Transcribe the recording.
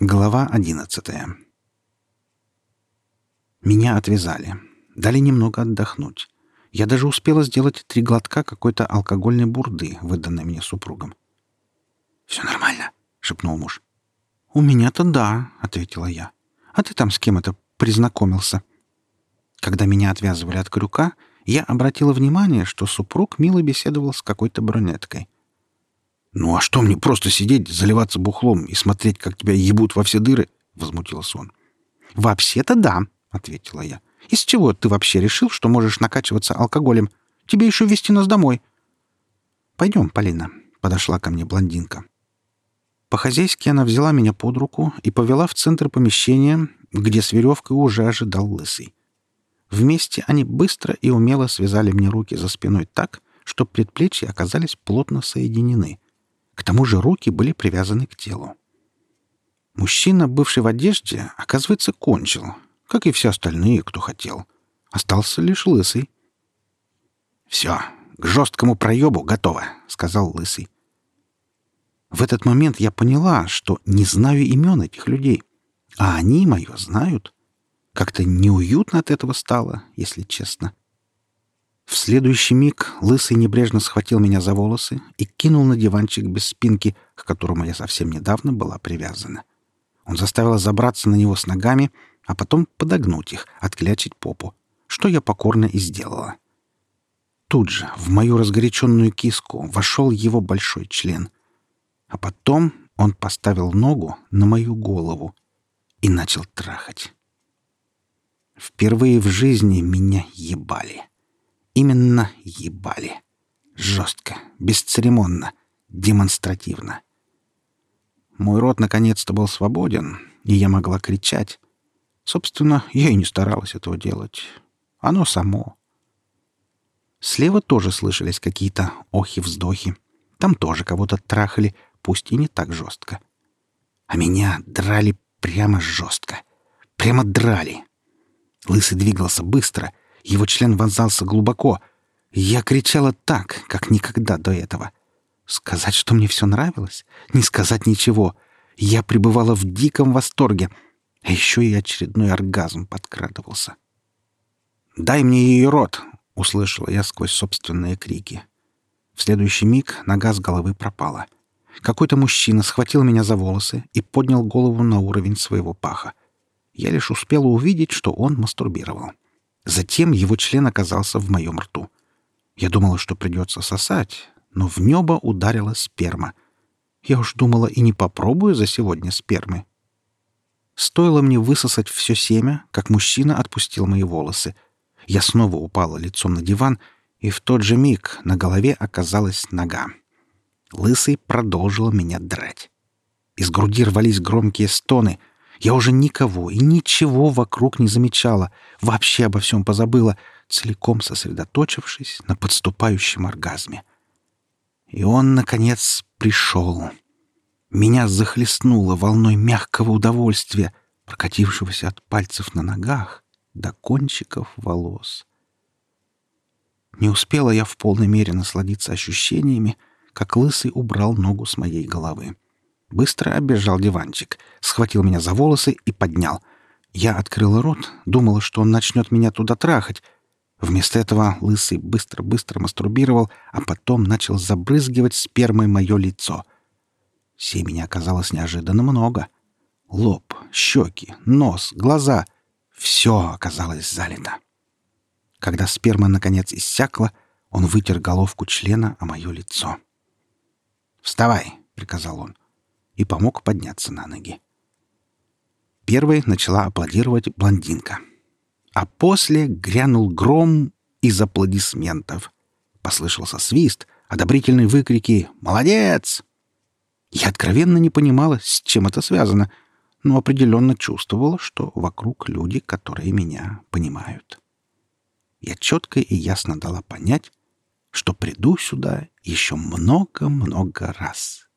Глава одиннадцатая. Меня отвязали. Дали немного отдохнуть. Я даже успела сделать три глотка какой-то алкогольной бурды, выданной мне супругом. «Все нормально?» — шепнул муж. «У меня-то да», — ответила я. «А ты там с кем это признакомился?» Когда меня отвязывали от крюка, я обратила внимание, что супруг мило беседовал с какой-то брюнеткой. «Ну а что мне просто сидеть, заливаться бухлом и смотреть, как тебя ебут во все дыры?» — возмутился он. «Вообще-то да», — ответила я. «Из чего ты вообще решил, что можешь накачиваться алкоголем? Тебе еще везти нас домой». «Пойдем, Полина», — подошла ко мне блондинка. По-хозяйски она взяла меня под руку и повела в центр помещения, где с веревкой уже ожидал лысый. Вместе они быстро и умело связали мне руки за спиной так, что предплечья оказались плотно соединены. К тому же руки были привязаны к телу. Мужчина, бывший в одежде, оказывается, кончил, как и все остальные, кто хотел. Остался лишь лысый. «Все, к жесткому проебу готово», — сказал лысый. В этот момент я поняла, что не знаю имен этих людей, а они мое знают. Как-то неуютно от этого стало, если честно. В следующий миг Лысый небрежно схватил меня за волосы и кинул на диванчик без спинки, к которому я совсем недавно была привязана. Он заставил забраться на него с ногами, а потом подогнуть их, отклячить попу, что я покорно и сделала. Тут же в мою разгоряченную киску вошел его большой член. А потом он поставил ногу на мою голову и начал трахать. Впервые в жизни меня ебали. Именно ебали. Жестко, бесцеремонно, демонстративно. Мой рот наконец-то был свободен, и я могла кричать. Собственно, я и не старалась этого делать. Оно само. Слева тоже слышались какие-то охи-вздохи. Там тоже кого-то трахали, пусть и не так жестко. А меня драли прямо жестко. Прямо драли. Лысый двигался быстро, его член вонзался глубоко. Я кричала так, как никогда до этого. Сказать, что мне все нравилось? Не сказать ничего. Я пребывала в диком восторге. А еще и очередной оргазм подкрадывался. «Дай мне ее рот!» — услышала я сквозь собственные крики. В следующий миг нога с головы пропала. Какой-то мужчина схватил меня за волосы и поднял голову на уровень своего паха. Я лишь успела увидеть, что он мастурбировал. Затем его член оказался в моем рту. Я думала, что придется сосать, но в небо ударила сперма. Я уж думала и не попробую за сегодня спермы. Стоило мне высосать все семя, как мужчина отпустил мои волосы. Я снова упала лицом на диван, и в тот же миг на голове оказалась нога. Лысый продолжил меня драть. Из груди рвались громкие стоны, я уже никого и ничего вокруг не замечала, вообще обо всем позабыла, целиком сосредоточившись на подступающем оргазме. И он, наконец, пришел. Меня захлестнуло волной мягкого удовольствия, прокатившегося от пальцев на ногах до кончиков волос. Не успела я в полной мере насладиться ощущениями, как лысый убрал ногу с моей головы. Быстро оббежал диванчик, схватил меня за волосы и поднял. Я открыла рот, думала, что он начнет меня туда трахать. Вместо этого лысый быстро-быстро мастурбировал, а потом начал забрызгивать спермой мое лицо. Семени оказалось неожиданно много. Лоб, щеки, нос, глаза — все оказалось залито. Когда сперма наконец иссякла, он вытер головку члена о мое лицо. «Вставай!» — приказал он и помог подняться на ноги. Первой начала аплодировать блондинка. А после грянул гром из аплодисментов. Послышался свист, одобрительные выкрики «Молодец!». Я откровенно не понимала, с чем это связано, но определенно чувствовала, что вокруг люди, которые меня понимают. Я четко и ясно дала понять, что приду сюда еще много-много раз.